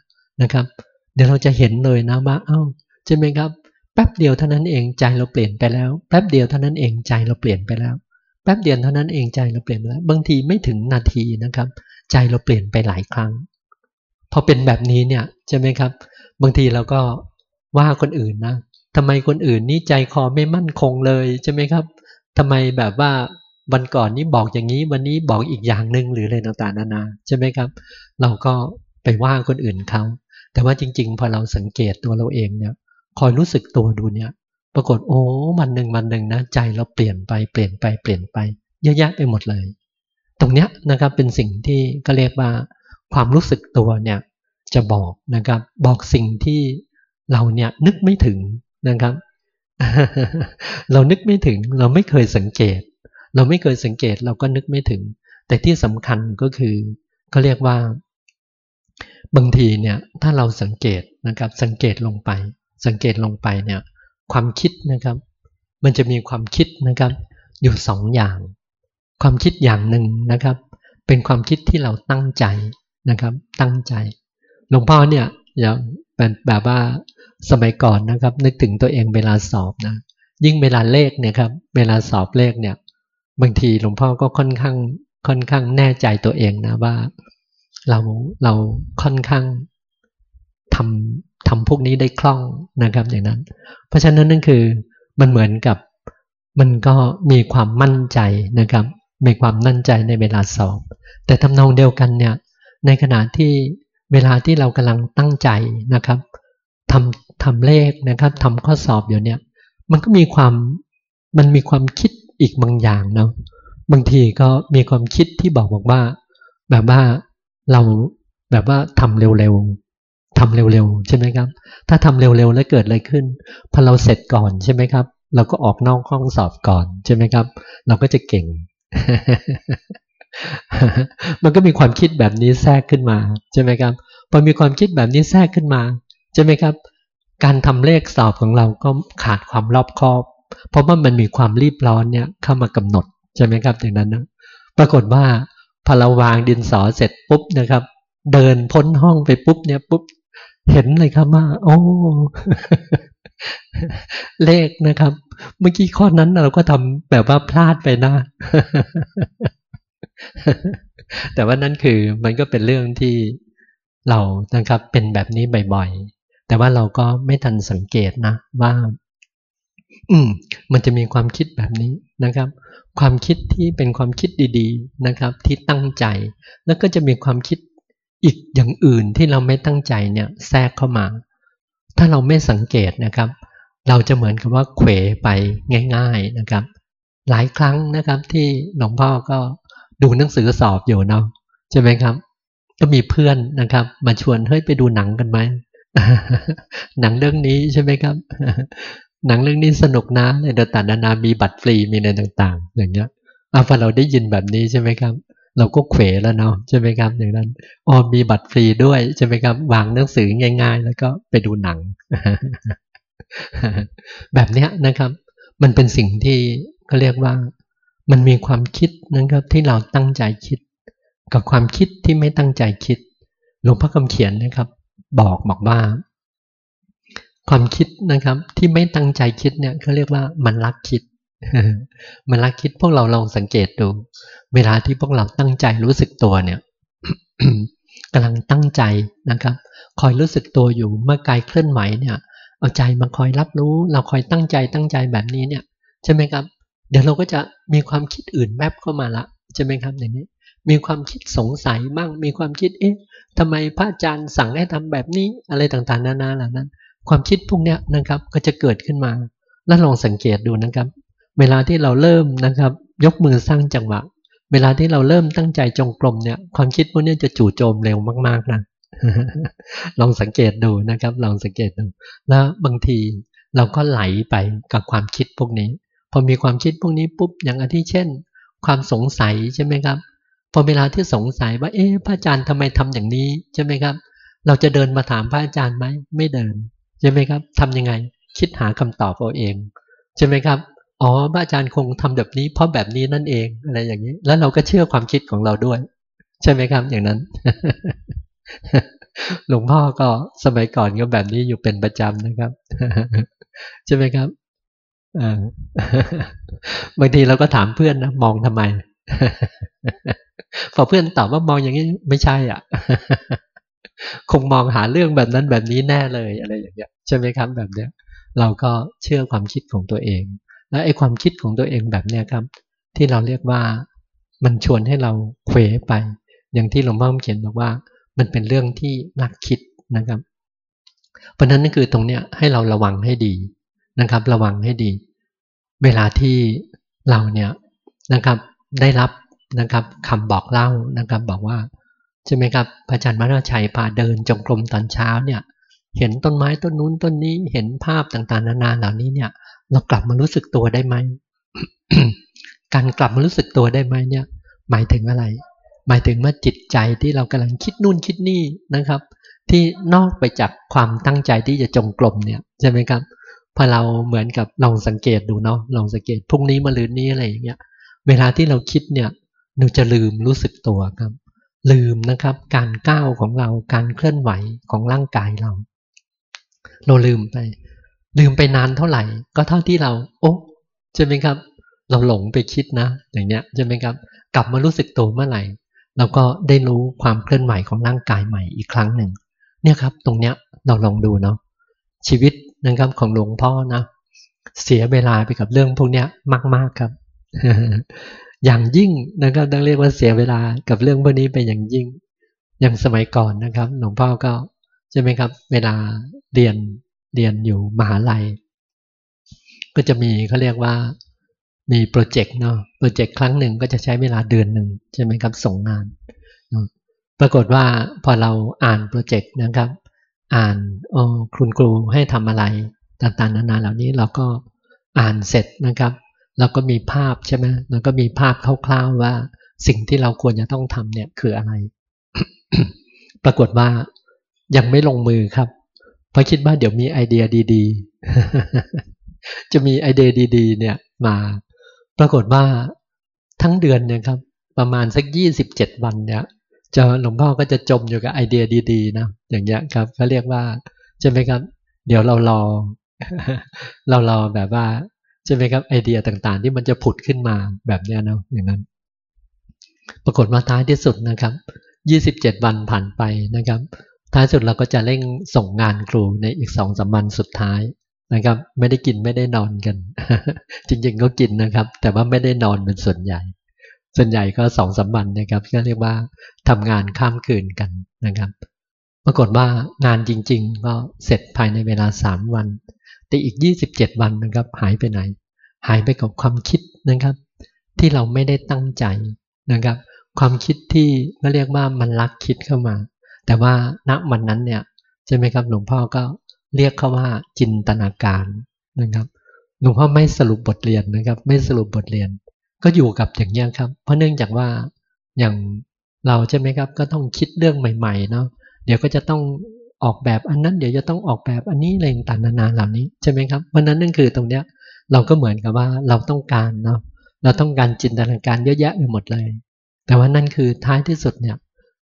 นะครับ เดี๋ยวเราจะเห็นเลยนะว่าเอ้าใช่ไหมครับแป๊บเดียวเท่านั้นเองใจเราเปลี่ยนไปแล้ว แป๊บเดียวเท่านั้นเองใจเราเปลี่ยนไปแล้ว ป๊บเดียวเท่านั้นเองใจเราเปลี่ยนไปแล้ว บางทีไม่ถึงนาทีนะครับ ใจเราเปลี่ยนไปหลายครั้ง พอเป็นแบบนี้เนี่ยใช่ไหมครับ บางทีเราก็ว่าคนอื่นนะทำไมคนอื่นนี่ใจคอไม่มั่นคงเลยใช่ไหมครับทำไมแบบว่าวันก่อนนี้บอกอย่างนี้ วันนี้บอกอีกอย่างหนึ่งหรืออะไรต่างๆนานาใช่ไหมครับ เราก็ไปว่าคนอื่นเขาแต่ว่าจริง ๆ พอเราสังเกตตัวเราเองเนี่ยคอยรู้สึกตัวดูเนี่ย ปรากฏโอ้วันหนึ่งวันหนึ่งนะใจเราเปลี่ยนไปเปลี่ยนไปเปลี่ยนไปเยอะแยะไปหมดเลย ตรงเนี้ยนะครับเป็นสิ่งที่ก็เรียกว่าความรู้สึกตัวเนี่ยจะบอกนะครับบอกสิ่งที่เราเนี่ยนึกไม่ถึงนะครับ เรานึกไม่ถึงเราไม่เคยสังเกต เราไม่เคยสังเกตเราก็นึกไม่ถึง แต่ที่สำคัญก็คือเขาเรียกว่า บางทีเนี่ยถ้าเราสังเกตนะครับสังเกตลงไป สังเกตลงไปเนี่ย ความคิดนะครับ มันจะมีความคิดนะครับ อยู่สองอย่าง ความคิดอย่างหนึ่งนะครับ เป็นความคิดที่เราตั้งใจนะครับ ตั้งใจ หลวงพ่อเนี่ยอย่างแบบว่าสมัยก่อนนะครับ นึกถึงตัวเองเวลาสอบนะ ยิ่งเวลาเลขเนี่ยครับ เวลาสอบเลขเนี่ย บางทีหลวงพ่อก็ค่อนข้างค่อนข้างแน่ใจตัวเองนะว่า เราเราค่อนข้างทำ ทำพวกนี้ได้คล่องนะครับอย่างนั้น เพราะฉะนั้นนั่นคือมันเหมือนกับมันก็มีความมั่นใจนะครับ มีความมั่นใจในเวลาสอบ แต่ทำนองเดียวกันเนี่ยในขณะที่เวลาที่เรากำลังตั้งใจนะครับทำทำเลขนะครับทำข้อสอบอยู่เนี่ยมันก็มีความมันมีความคิดอีกบางอย่างเนาะบางทีก็มีความคิดที่บอกบอกว่า แบบว่าเราแบบว่าทำเร็ว ทำเร็วๆใช่ไหมครับ ถ้าทำเร็วๆแล้วเกิดอะไรขึ้นพอเราเสร็จก่อนใช่ไหมครับ เราก็ออกนอกห้องสอบก่อนใช่ไหมครับ เราก็จะเก่ง มันก็มีความคิดแบบนี้แทรกขึ้นมาใช่ไหมครับพอมีความคิดแบบนี้แทรกขึ้นมาใช่ไหมครับ การทำเลขสอบของเราก็ขาดความรอบคอบ เพราะว่ามันมีความรีบร้อนเนี่ยเข้ามากำหนดใช่ไหมครับอย่างนั้นนะปรากฏว่าพอเราวางดินสอเสร็จปุ๊บนะครับ เดินพ้นห้องไปปุ๊บเนี่ยปุ๊บ เห็นเลยครับว่า โอ้เลขนะครับ เมื่อกี้ข้อนั้นเราก็ทำแบบว่าพลาดไปนะ แต่ว่านั่นคือมันก็เป็นเรื่องที่เรานะครับเป็นแบบนี้บ่อยๆ แต่ว่าเราก็ไม่ทันสังเกตนะว่า อืม มันจะมีความคิดแบบนี้นะครับ ความคิดที่เป็นความคิดดี ๆ นะครับ ที่ตั้งใจ แล้วก็จะมีความคิด อีกอย่างอื่นที่เราไม่ตั้งใจเนี่ยแทรกเข้ามา ถ้าเราไม่สังเกตนะครับ เราจะเหมือนกับว่าเขวไปง่าย ๆนะครับ หลายครั้งนะครับที่หลวงพ่อก็ดูหนังสือสอบอยู่เนาะใช่ไหมครับ ก็มีเพื่อนนะครับ มาชวนเฮ้ยไปดูหนังกันไหมหนังเรื่องนี้ใช่ไหมครับ หนังเรื่องนี้สนุกนะในดต่างนานามีบัตรฟรีมีอะไรต่าง ๆ อย่างเงี้ยอาพอเราได้ยินแบบนี้ใช่ไหมครับ เราก็เขวแล้วเนาะใช่ไหมครับอย่างนั้นอ๋อมีบัตรฟรีด้วยใช่ไหมครับวางหนังสือง่าย ๆ แล้วก็ไปดูหนัง แบบเนี้ยนะครับ มันเป็นสิ่งที่เขาเรียกว่า มันมีความคิดนะครับ ที่เราตั้งใจคิด กับความคิดที่ไม่ตั้งใจคิดหลวงพ่อคำเขียนนะครับ บอกบอกว่า ความคิดนะครับ ที่ไม่ตั้งใจคิดเนี่ยเขาเรียกว่ามันรักคิด มันรักคิดพวกเราลองสังเกตดู เวลาที่พวกเราตั้งใจรู้สึกตัวเนี่ยกำลังตั้งใจนะครับ คอยรู้สึกตัวอยู่เมื่อกายเคลื่อนไหวเนี่ย เอาใจมาคอยรับรู้ เราคอยตั้งใจตั้งใจแบบนี้เนี่ย ใช่ไหมครับ เดี๋ยวเราก็จะมีความคิดอื่นแวบเข้ามาละใช่ไหมครับอย่างนี้ มีความคิดสงสัยบ้างมีความคิดเอ๊ะทำไมพระอาจารย์สั่งให้ทำแบบนี้อะไรต่างๆนานาเหล่านั้น ความคิดพวกเนี้ยนะครับก็จะเกิดขึ้นมา แล้วลองสังเกตดูนะครับ เวลาที่เราเริ่มนะครับ ยกมือสร้างจังหวะ เวลาที่เราเริ่มตั้งใจจงกรมเนี่ยความคิดพวกนี้จะจู่โจมเร็วมากๆนะลองสังเกตดูนะครับ ลองสังเกตดู แล้วบางทีเราก็ไหลไปกับความคิดพวกนี้ พอมีความคิดพวกนี้ปุ๊บอย่างอาทิเช่น ความสงสัยใช่ไหมครับ พอเวลาที่สงสัยว่า เอ๊ะพระอาจารย์ทำไมทำอย่างนี้ใช่ไหมครับ เราจะเดินมาถามพระอาจารย์ไหมไม่เดินใช่ไหมครับทำยังไง คิดหาคำตอบเอาเองใช่ไหมครับ อ๋อพระอาจารย์คงทำแบบนี้ เพราะแบบนี้นั่นเองอะไรอย่างนี้ แล้วเราก็เชื่อความคิดของเราด้วย ใช่ไหมครับ อย่างนั้น หลวงพ่อก็สมัยก่อนก็แบบนี้อยู่เป็นประจำนะครับ ใช่ไหมครับบางทีเราก็ถามเพื่อนนะมองทำไม พอเพื่อนตอบว่ามองอย่างนี้ไม่ใช่อะ คงมองหาเรื่องแบบนั้นแบบนี้แน่เลยอะไรอย่างเงี้ยใช่ไหมครับแบบเนี้ย เราก็เชื่อความคิดของตัวเอง และไอ้ความคิดของตัวเองแบบเนี้ยครับ ที่เราเรียกว่ามันชวนให้เราเขวไป อย่างที่หลวงพ่อเขียนบอกว่า มันเป็นเรื่องที่นักคิดนะครับ เพราะนั้นนั่นคือตรงเนี้ยให้เราระวังให้ดีนะครับ ระวังให้ดี เวลาที่เราเนี่ยนะครับได้รับนะครับคำบอกเล่านะครับ บอกว่าใช่ไหมครับพระอาจารย์มราชัยพาเดินจงกรมตอนเช้าเนี่ย เห็นต้นไม้ต้นนู้นต้นนี้เห็นภาพต่างๆ นานาเหล่านี้เนี่ย เรากลับมารู้สึกตัวได้ไหมการกลับมารู้สึกตัวได้ไหมเนี่ย หมายถึงอะไร หมายถึงว่าจิตใจที่เรากำลังคิดนู่นคิดนี่นะครับ ที่นอกไปจากความตั้งใจที่จะจงกลมเนี่ยใช่ไหมครับพอเราเหมือนกับลองสังเกตดูเนาะลองสังเกตพรุ่งนี้มาลืนนี้อะไรอย่างเงี้ยเวลาที่เราคิดเนี่ยเราจะลืมรู้สึกตัวครับ ลืมนะครับ การก้าวของเราการเคลื่อนไหวของร่างกายเรา เราลืมไป ลืมไปนานเท่าไหร่ ก็เท่าที่เรา โอ้ใช่ไหมครับ เราหลงไปคิดนะ อย่างเงี้ยใช่ไหมครับ กลับมารู้สึกตัวเมื่อไหร่เราก็ได้รู้ความเคลื่อนไหวของร่างกายใหม่อีกครั้งหนึ่ง เนี่ยครับ ตรงเนี้ยเราลองดูเนาะชีวิตนะครับของหลวงพ่อนะเสียเวลาไปกับเรื่องพวกเนี้ยมาก ๆครับ อย่างยิ่งนะครับต้องเรียกว่าเสียเวลากับเรื่องพวกนี้ไปอย่างยิ่ง อย่างสมัยก่อนนะครับ หลวงพ่อก็ใช่ไหมครับ เวลาเรียน เรียนอยู่มหาลัย ก็จะมีเขาเรียกว่ามีโปรเจกต์เนาะโปรเจกต์ครั้งหนึ่งก็จะใช้เวลาเดือนหนึ่งใช่ไหมครับส่งงานปรากฏว่าพอเราอ่านโปรเจกต์นะครับ อ่านอคุณครูให้ทำอะไรต่างๆนานาเหล่านี้เราก็อ่านเสร็จนะครับ เราก็มีภาพใช่ไหมเราก็มีภาพคร่าวๆว่าสิ่งที่เราควรจะต้องทำเนี่ยคืออะไร ปรากฏว่ายังไม่ลงมือครับ เพราะคิดว่าเดี๋ยวมีไอเดียดีๆ จะมีไอเดียดี ๆ เนี่ยมา ปรากฏว่าทั้งเดือนเนี่ยครับ ประมาณสักยี่สิบเจ็ดวันเนี่ยจะหลวงพ่อก็จะจมอยู่กับไอเดียดีๆนะอย่างเงี้ยครับเขาเรียกว่าใช่ไหมครับ เดี๋ยวเรารอ เรารอแบบว่าใช่ไหมครับไอเดียต่างๆ ที่มันจะผุดขึ้นมาแบบเนี้ยเนาะอย่างนั้น ปรากฏว่าท้ายที่สุดนะครับยี่สิบเจ็ดวันผ่านไปนะครับ ท้ายสุดเราก็จะเร่งส่งงานครูในอีกสองสามวันสุดท้ายนะครับ ไม่ได้กินไม่ได้นอนกัน จริงๆก็กินนะครับ แต่ว่าไม่ได้นอนเป็นส่วนใหญ่ ส่วนใหญ่ก็สองสามวันนะครับก็เรียกว่าทำงานข้ามคืนกันนะครับปรากฏว่างานจริง ๆ ก็เสร็จภายในเวลาสามวัน แต่อีกยี่สิบเจ็ดวันนะครับ หายไปไหน หายไปกับความคิดนะครับ ที่เราไม่ได้ตั้งใจนะครับ ความคิดที่ก็เรียกว่ามันลักคิดเข้ามา แต่ว่าณวันนั้นเนี่ยใช่ไหมครับหลวงพ่อก็เรียกเขาว่าจินตนาการนะครับหลวงพ่อไม่สรุปบทเรียนนะครับ ไม่สรุปบทเรียน ก็อยู่กับอย่างนี้ครับ เพราะเนื่องจากว่าอย่างเราใช่ไหมครับ ก็ต้องคิดเรื่องใหม่ๆเนาะเดี๋ยวก็จะต้องออกแบบอันนั้น เดี๋ยวจะต้องออกแบบอันนี้อะไรต่างๆนานาเหล่านี้ใช่ไหมครับเพราะนั้นนั่นคือตรงเนี้ยเราก็เหมือนกับว่าเราต้องการเนาะเราต้องการจินตนาการเยอะแยะไปหมดเลย แต่ว่านั่นคือท้ายที่สุดเนี่ย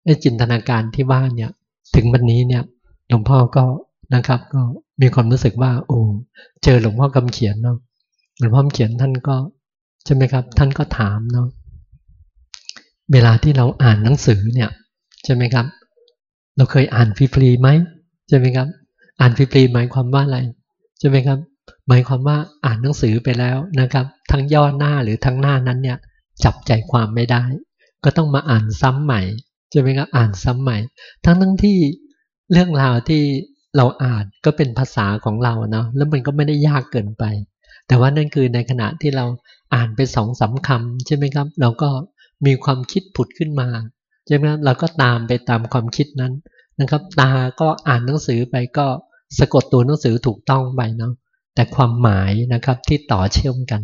ไอ้จินตนาการที่ว่าเนี่ย ถึงวันนี้เนี่ย หลวงพ่อก็นะครับ ก็มีความรู้สึกว่า โอ้เจอหลวงพ่อกำเขียนเนาะหลวงพ่อเขียนท่านก็ใช่ไหมครับ ท่านก็ถามเนาะเวลาที่เราอ่านหนังสือเนี่ยใช่ไหมครับ เราเคยอ่านฟรีๆไหมใช่ไหมครับ อ่านฟรีๆหมายความว่าอะไรใช่ไหมครับ หมายความว่าอ่านหนังสือไปแล้วนะครับ ทั้งย่อหน้าหรือทั้งหน้านั้นเนี่ยจับใจความไม่ได้ ก็ต้องมาอ่านซ้ำใหม่ ใช่ไหมครับอ่านซ้ำใหม่ ทั้งทั้งที่เรื่องราวที่เราอ่านก็เป็นภาษาของเราเนาะแล้วมันก็ไม่ได้ยากเกินไป แต่ว่านั่นคือในขณะที่เราอ่านไปสองสาคำใช่ไหมครับ เราก็มีความคิดผุดขึ้นมาใช่ไหมครับเราก็ตามไปตามความคิดนั้นนะครับ ตาก็อ่านหนังสือไปก็สะกดตัวหนังสือถูกต้องไปเนาะแต่ความหมายนะครับที่ต่อเชื่อมกัน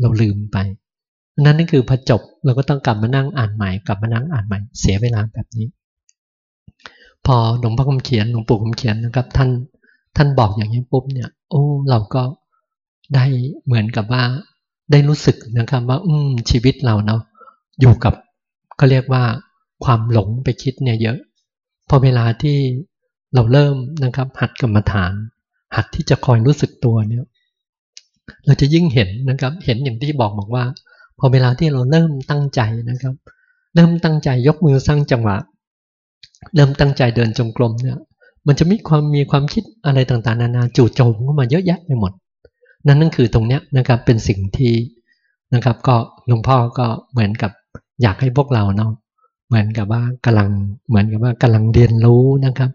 เราลืมไป นั่นนั่นคือพอจบเราก็ต้องกลับมานั่งอ่านใหม่ กลับมานั่งอ่านใหม่ เสียเวลาแบบนี้ พอหลวงพ่อคำเขียนหลวงปู่คำเขียนนะครับ ท่านท่านบอกอย่างนี้ปุ๊บเนี่ยโอ้เราก็ได้เหมือนกับว่า ได้รู้สึกนะครับว่า อืมชีวิตเราเนาะอยู่กับก็เรียกว่าความหลงไปคิดเนี่ยเยอะ พอเวลาที่เราเริ่มนะครับ หัดกรรมฐาน หัดที่จะคอยรู้สึกตัวเนี่ย เราจะยิ่งเห็นนะครับ เห็นอย่างที่บอกบอกว่า พอเวลาที่เราเริ่มตั้งใจนะครับ เริ่มตั้งใจยกมือสร้างจังหวะ เริ่มตั้งใจเดินจงกรมเนี่ย มันจะมีความมีความคิดอะไรต่างๆ นานาจู่โจมเข้ามาเยอะแยะไปหมด นั่นนั่นคือตรงเนี้ยนะครับเป็นสิ่งที่นะครับ ก็หลวงพ่อก็เหมือนกับอยากให้พวกเราเนาะเหมือนกับว่ากำลังเหมือนกับว่ากำลังเรียนรู้นะครับ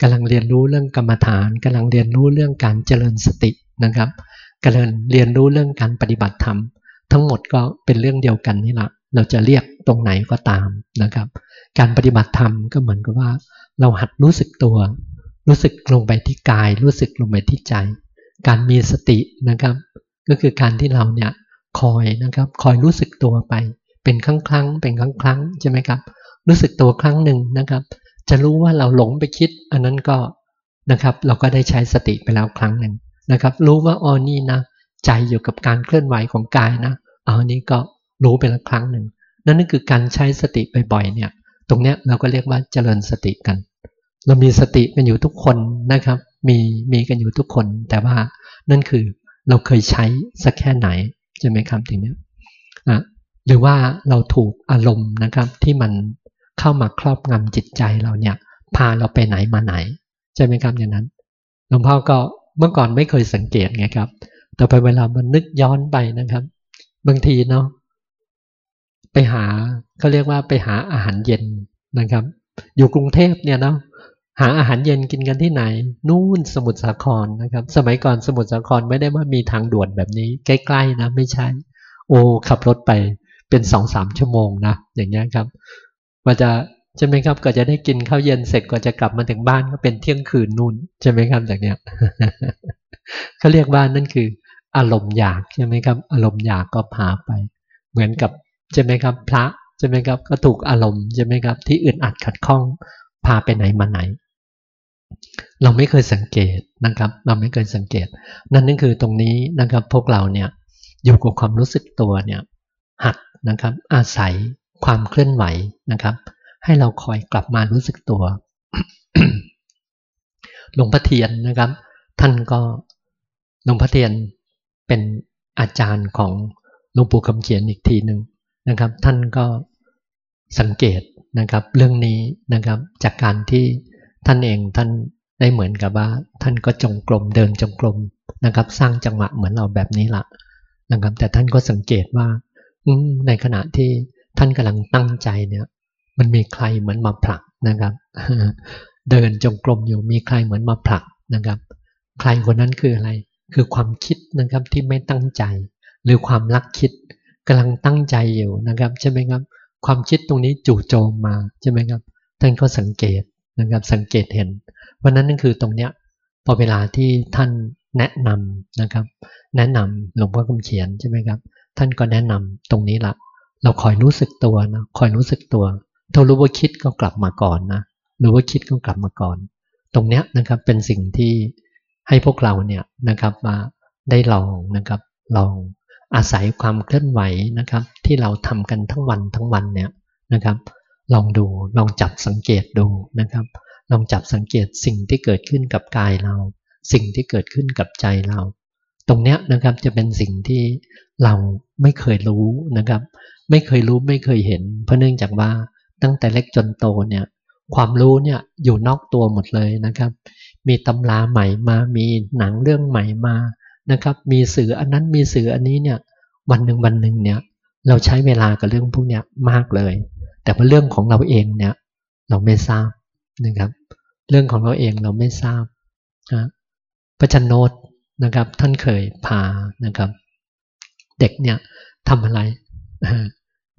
กำลังเรียนรู้เรื่องกรรมฐานกำลังเรียนรู้เรื่องการเจริญสตินะครับกำลังเรียนรู้เรื่องการปฏิบัติธรรม ทั้งหมดก็เป็นเรื่องเดียวกันนี่แหละเราจะเรียกตรงไหนก็ตามนะครับ การปฏิบัติธรรมก็เหมือนกับว่า เราหัดรู้สึกตัว รู้สึกลงไปที่กาย รู้สึกลงไปที่ใจ การมีสตินะครับ ก็คือการที่เราเนี่ยคอยนะครับ คอยรู้สึกตัวไป เป็นครั้งครั้งเป็นครั้งครั้งใช่ไหมครับ รู้สึกตัวครั้งหนึ่งนะครับ จะรู้ว่าเราหลงไปคิด อันนั้นก็นะครับ เราก็ได้ใช้สติไปแล้วครั้งหนึ่งนะครับ รู้ว่าอ๋อนี่นะ ใจอยู่กับการเคลื่อนไหวของกายนะอ๋อนี้ก็รู้ไปล้วครั้งหนึ่งนั่นนั่นคือการใช้สติบ่อยๆเนี่ย ตรงเนี้ยเราก็เรียกว่าเจริญสติกัน เรามีสติกันอยู่ทุกคนนะครับ มีมีกันอยู่ทุกคน แต่ว่านั่นคือเราเคยใช้สักแค่ไหนใช่ไหมครับทีนี้อะหรือว่าเราถูกอารมณ์นะครับที่มันเข้ามาครอบงำจิตใจเราเนี่ย พาเราไปไหนมาไหนใช่ไหมครับอย่างนั้นหลวงพ่อก็เมื่อก่อนไม่เคยสังเกตไงครับ แต่ไปเวลามันนึกย้อนไปนะครับ บางทีเนาะไปหาเขาเรียกว่าไปหาอาหารเย็นนะครับ อยู่กรุงเทพเนี่ยเนาะหาอาหารเย็นกินกันที่ไหน นู่นสมุทรสาครนะครับ สมัยก่อนสมุทรสาครไม่ได้ว่ามีทางด่วนแบบนี้ ใกล้ๆนะไม่ใช่ โอ้ขับรถไปเป็นสองสามชั่วโมงนะอย่างเงี้ยครับว่าจะใช่ไหมครับก็จะได้กินข้าวเย็นเสร็จก็จะกลับมาถึงบ้านก็เป็นเที่ยงคืนนู่นใช่ไหมครับจากเนี้ยเขาเรียกว่านั่นคือ อารมณ์อยากใช่ไหมครับ อารมณ์อยากก็พาไป เหมือนกับใช่ไหมครับ พระใช่ไหมครับ ก็ถูกอารมณ์ใช่ไหมครับ ที่อึดอัดขัดข้องพาไปไหนมาไหน เราไม่เคยสังเกตนะครับ เราไม่เคยสังเกต นั่นนั่นคือตรงนี้นะครับ พวกเราเนี่ยอยู่กับความรู้สึกตัวเนี่ยหัดนะครับ อาศัยความเคลื่อนไหวนะครับ ให้เราคอยกลับมารู้สึกตัวหลวงพ่อเทียนนะครับ ท่านก็หลวงพ่อเทียน เป็นอาจารย์ของหลวงปู่คำเขียนอีกทีหนึ่งนะครับ ท่านก็สังเกตนะครับ เรื่องนี้นะครับจากการที่ท่านเองท่านได้เหมือนกับว่า ท่านก็จงกรมเดินจงกรมนะครับ สร้างจังหวะเหมือนเราแบบนี้ละนะครับ แต่ท่านก็สังเกตว่าในขณะที่ท่านกำลังตั้งใจเนี่ย มันมีใครเหมือนมาผลักนะครับ เดินจงกรมอยู่มีใครเหมือนมาผลักนะครับ ใครคนนั้นคืออะไร คือความคิดนะครับที่ไม่ตั้งใจ หรือความรักคิดกำลังตั้งใจอยู่นะครับใช่ไหมครับ ความคิดตรงนี้จู่โจมมาใช่ไหมครับ ท่านก็สังเกตนะครับสังเกตเห็นวันนั้นนั่นคือตรงเนี้ยพอเวลาที่ท่านแนะนำนะครับ แนะนำหลวงพ่อคำเขียนใช่ไหมครับ ท่านก็แนะนำตรงนี้ละเราคอยรู้สึกตัวนะคอยรู้สึกตัวถ้ารู้ว่าคิดก็กลับมาก่อนนะรือว่าคิดก็กลับมาก่อน ตรงเนี้ยนะครับเป็นสิ่งที่ ให้พวกเราเนี่ยนะครับมาได้ลองนะครับลองอาศัยความเคลื่อนไหวนะครับ ที่เราทำกันทั้งวันทั้งวันเนี่ยนะครับ ลองดูลองจับสังเกตดูนะครับ ลองจับสังเกตสิ่งที่เกิดขึ้นกับกายเรา สิ่งที่เกิดขึ้นกับใจเรา ตรงเนี้ยนะครับจะเป็นสิ่งที่เราไม่เคยรู้นะครับ ไม่เคยรู้ไม่เคยเห็น เพราะเนื่องจากว่าตั้งแต่เล็กจนโตเนี่ยความรู้เนี่ยอยู่นอกตัวหมดเลยนะครับ มีตำราใหม่มา มีหนังเรื่องใหม่มานะครับ มีสื่ออันนั้นมีสื่ออันนี้เนี่ยวันหนึ่งวันหนึ่งเนี่ยเราใช้เวลากับเรื่องพวกนี้มากเลย แต่ว่าเรื่องของเราเองเนี่ยเราไม่ทราบนะครับ เรื่องของเราเองเราไม่ทราบนะพระจันโนตนะครับ ท่านเคยพานะครับ เด็กเนี่ยทำอะไร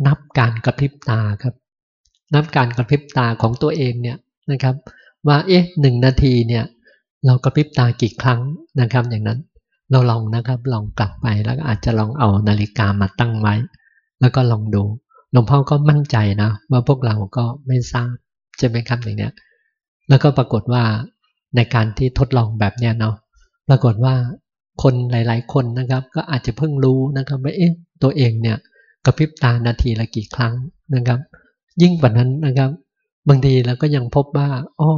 นับการกระพริบตาครับ นับการกระพริบตาของตัวเองเนี่ยนะครับ ว่าเอ๊ะหนึ่งนาทีเนี่ยเรากระพริบตากี่ครั้งนะครับ อย่างนั้นเราลองนะครับลองกลับไปแล้วอาจจะลองเอานาฬิกามาตั้งไว้ แล้วก็ลองดูหลวงพ่อก็มั่นใจนะ ว่าพวกเราก็ไม่ทราบใช่ไหมครับอย่างเนี้ยแล้วก็ปรากฏว่าในการที่ทดลองแบบเนี้ยเนาะปรากฏว่าคนหลาย ๆ คนนะครับ ก็อาจจะเพิ่งรู้นะครับว่าเอ๊ะตัวเองเนี่ยกระพริบตานาทีละกี่ครั้งนะครับ ยิ่งกว่านั้นนะครับ บางทีเราก็ยังพบว่าอ๋อ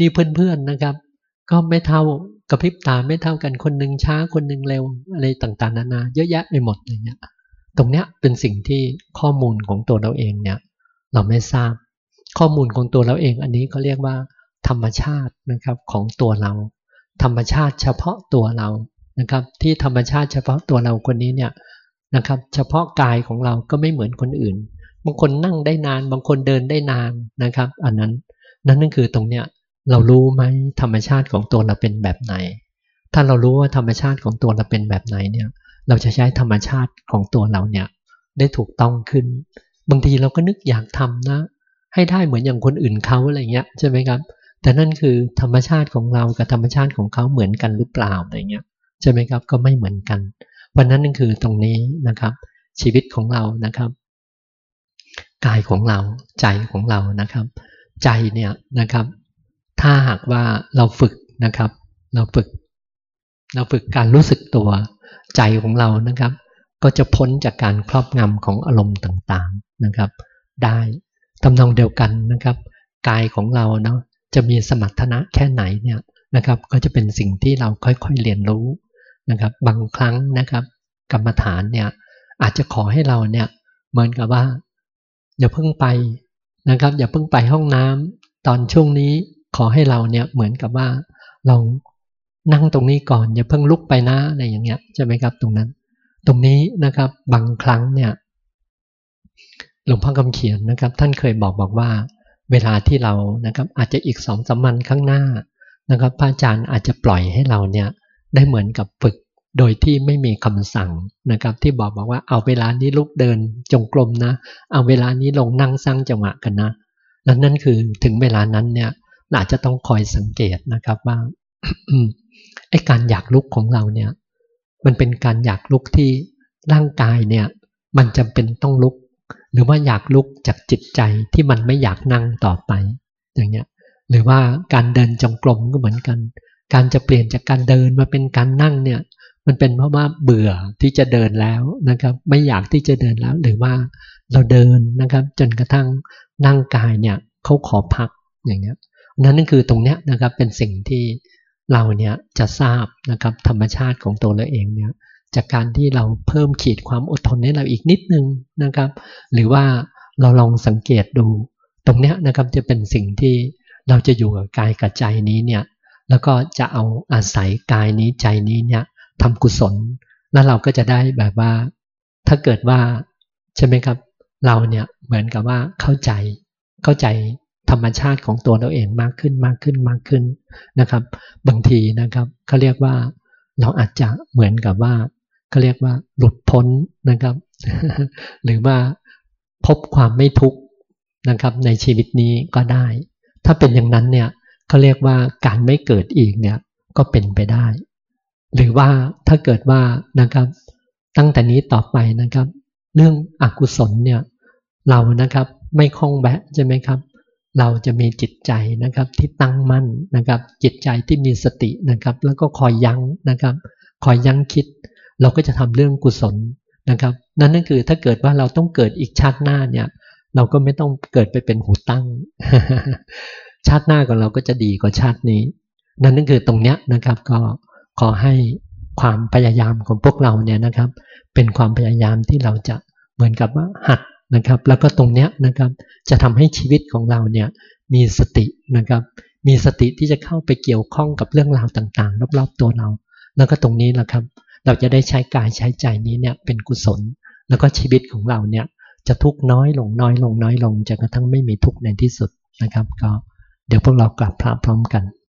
นี่เพื่อนๆนะครับ ก็ไม่เท่ากระพริบตาไม่เท่ากันคนหนึ่งช้าคนหนึ่งเร็วอะไรต่างๆนานาเยอะแยะไปหมดอย่างเงี้ยตรงเนี้ยเป็นสิ่งที่ข้อมูลของตัวเราเองเนี่ย เราไม่ทราบ ข้อมูลของตัวเราเองอันนี้เขาเรียกว่า ธรรมชาตินะครับของตัวเรา ธรรมชาติเฉพาะตัวเรานะครับ ที่ธรรมชาติเฉพาะตัวเราคนนี้เนี่ยนะครับ เฉพาะกายของเราก็ไม่เหมือนคนอื่น บางคนนั่งได้นาน บางคนเดินได้นานนะครับ อันนั้นนั่นนั่นคือตรงเนี้ยเรารู้ไหมธรรมชาติของตัวเราเป็นแบบไหน ถ้าเรารู้ว่าธรรมชาติของตัวเราเป็นแบบไหนเนี่ย เราจะใช้ธรรมชาติของตัวเราเนี่ย ได้ถูกต้องขึ้น บางทีเราก็นึกอยากทำนะ ให้ได้เหมือนอย่างคนอื่นเขาอะไรเงี้ยใช่ไหมครับ แต่นั่นคือธรรมชาติของเรากับธรรมชาติของเขาเหมือนกันหรือเปล่าอะไรเงี้ยใช่ไหมครับก็ไม่เหมือนกันวันนั้นนั่นคือตรงนี้นะครับ ชีวิตของเรานะครับ กายของเราใจของเรานะครับ ใจเนี่ยนะครับ ถ้าหากว่าเราฝึกนะครับ เราฝึก เราฝึกการรู้สึกตัว ใจของเรานะครับ ก็จะพ้นจากการครอบงำของอารมณ์ต่างๆนะครับ ได้ทำนองเดียวกันนะครับ กายของเราเนาะจะมีสมรรถนะแค่ไหนเนี่ยนะครับ ก็จะเป็นสิ่งที่เราค่อยๆเรียนรู้นะครับ บางครั้งนะครับ กรรมฐานเนี่ยอาจจะขอให้เราเนี่ยเหมือนกับว่า อย่าเพิ่งไปนะครับ อย่าเพิ่งไปห้องน้ำตอนช่วงนี้ขอให้เราเนี่ยเหมือนกับว่าลองนั่งตรงนี้ก่อน อย่าเพิ่งลุกไปนะอะไรอย่างเงี้ยใช่ไหมครับ ตรงนั้น ตรงนี้นะครับบางครั้งเนี่ยหลวงพ่อคำเขียนนะครับ ท่านเคยบอกบอกว่า เวลาที่เรานะครับ อาจจะอีกสองสามวันข้างหน้านะครับพระอาจารย์อาจจะปล่อยให้เราเนี่ยได้เหมือนกับฝึก โดยที่ไม่มีคำสั่งนะครับ ที่บอกบอกว่าเอาเวลานี้ลุกเดินจงกรมนะ เอาเวลานี้ลงนั่งสร้างจังหวะกันนะแล้วนั่นคือถึงเวลานั้นเนี่ยอาจจะต้องคอยสังเกตนะครับว่าไอ้การอยากลุกของเราเนี่ย มันเป็นการอยากลุกที่ร่างกายเนี่ย มันจำเป็นต้องลุก หรือว่าอยากลุกจากจิตใจที่มันไม่อยากนั่งต่อไป อย่างเงี้ย หรือว่าการเดินจงกรมก็เหมือนกัน การจะเปลี่ยนจากการเดินมาเป็นการนั่งเนี่ย มันเป็นเพราะว่าเบื่อที่จะเดินแล้วนะครับ ไม่อยากที่จะเดินแล้ว หรือว่าเราเดินนะครับ จนกระทั่งนั่งกายเนี่ยเขาขอพักอย่างเงี้ยนั่นนั่นคือตรงเนี้ยนะครับเป็นสิ่งที่เราเนี่ยจะทราบนะครับธรรมชาติของตัวเราเองเนี่ยจากการที่เราเพิ่มขีดความอดทนให้เราอีกนิดนึงนะครับ หรือว่าเราลองสังเกตดู ตรงเนี้ยนะครับจะเป็นสิ่งที่เราจะอยู่กับกายกับใจนี้เนี่ยแล้วก็จะเอาอาศัยกายนี้ใจนี้เนี่ย ทำกุศล แล้วเราก็จะได้แบบว่า ถ้าเกิดว่าใช่ไหมครับ เราเนี่ยเหมือนกับว่าเข้าใจเข้าใจธรรมชาติของตัวเราเองมากขึ้นมากขึ้นมากขึ้นนะครับ บางทีนะครับเขาเรียกว่าเราอาจจะเหมือนกับว่าเขาเรียกว่าหลุดพ้นนะครับ หรือว่าพบความไม่ทุกข์นะครับ ในชีวิตนี้ก็ได้ ถ้าเป็นอย่างนั้นเนี่ยเขาเรียกว่าการไม่เกิดอีกเนี่ยก็เป็นไปได้ หรือว่าถ้าเกิดว่านะครับ ตั้งแต่นี้ต่อไปนะครับ เรื่องอกุศลเนี่ยเรานะครับไม่คล้องแวะใช่ไหมครับ เราจะมีจิตใจนะครับที่ตั้งมั่นนะครับ จิตใจที่มีสตินะครับ แล้วก็คอยยั้งนะครับ คอยยั้งคิด เราก็จะทำเรื่องกุศลนะครับ นั่นนั่นคือถ้าเกิดว่าเราต้องเกิดอีกชาติหน้าเนี่ย เราก็ไม่ต้องเกิดไปเป็นหูตั้ง ชาติหน้าของเราก็จะดีกว่าชาตินี้ นั่นนั่นคือตรงเนี้ยนะครับก็ ขอให้ความพยายามของพวกเราเนี่ยนะครับ เป็นความพยายามที่เราจะเหมือนกับว่าหัดนะครับ แล้วก็ตรงเนี้ยนะครับจะทำให้ชีวิตของเราเนี่ยมีสตินะครับ มีสติที่จะเข้าไปเกี่ยวข้องกับเรื่องราวต่างๆ รอบๆตัวเรา แล้วก็ตรงนี้แหละครับ เราจะได้ใช้กายใช้ใจนี้เนี่ยเป็นกุศล แล้วก็ชีวิตของเราเนี่ยจะทุกน้อยลงน้อยลงน้อยลงจนกระทั่งไม่มีทุกข์ในที่สุดนะครับ ก็เดี๋ยวพวกเรากลับพระพร้อมกัน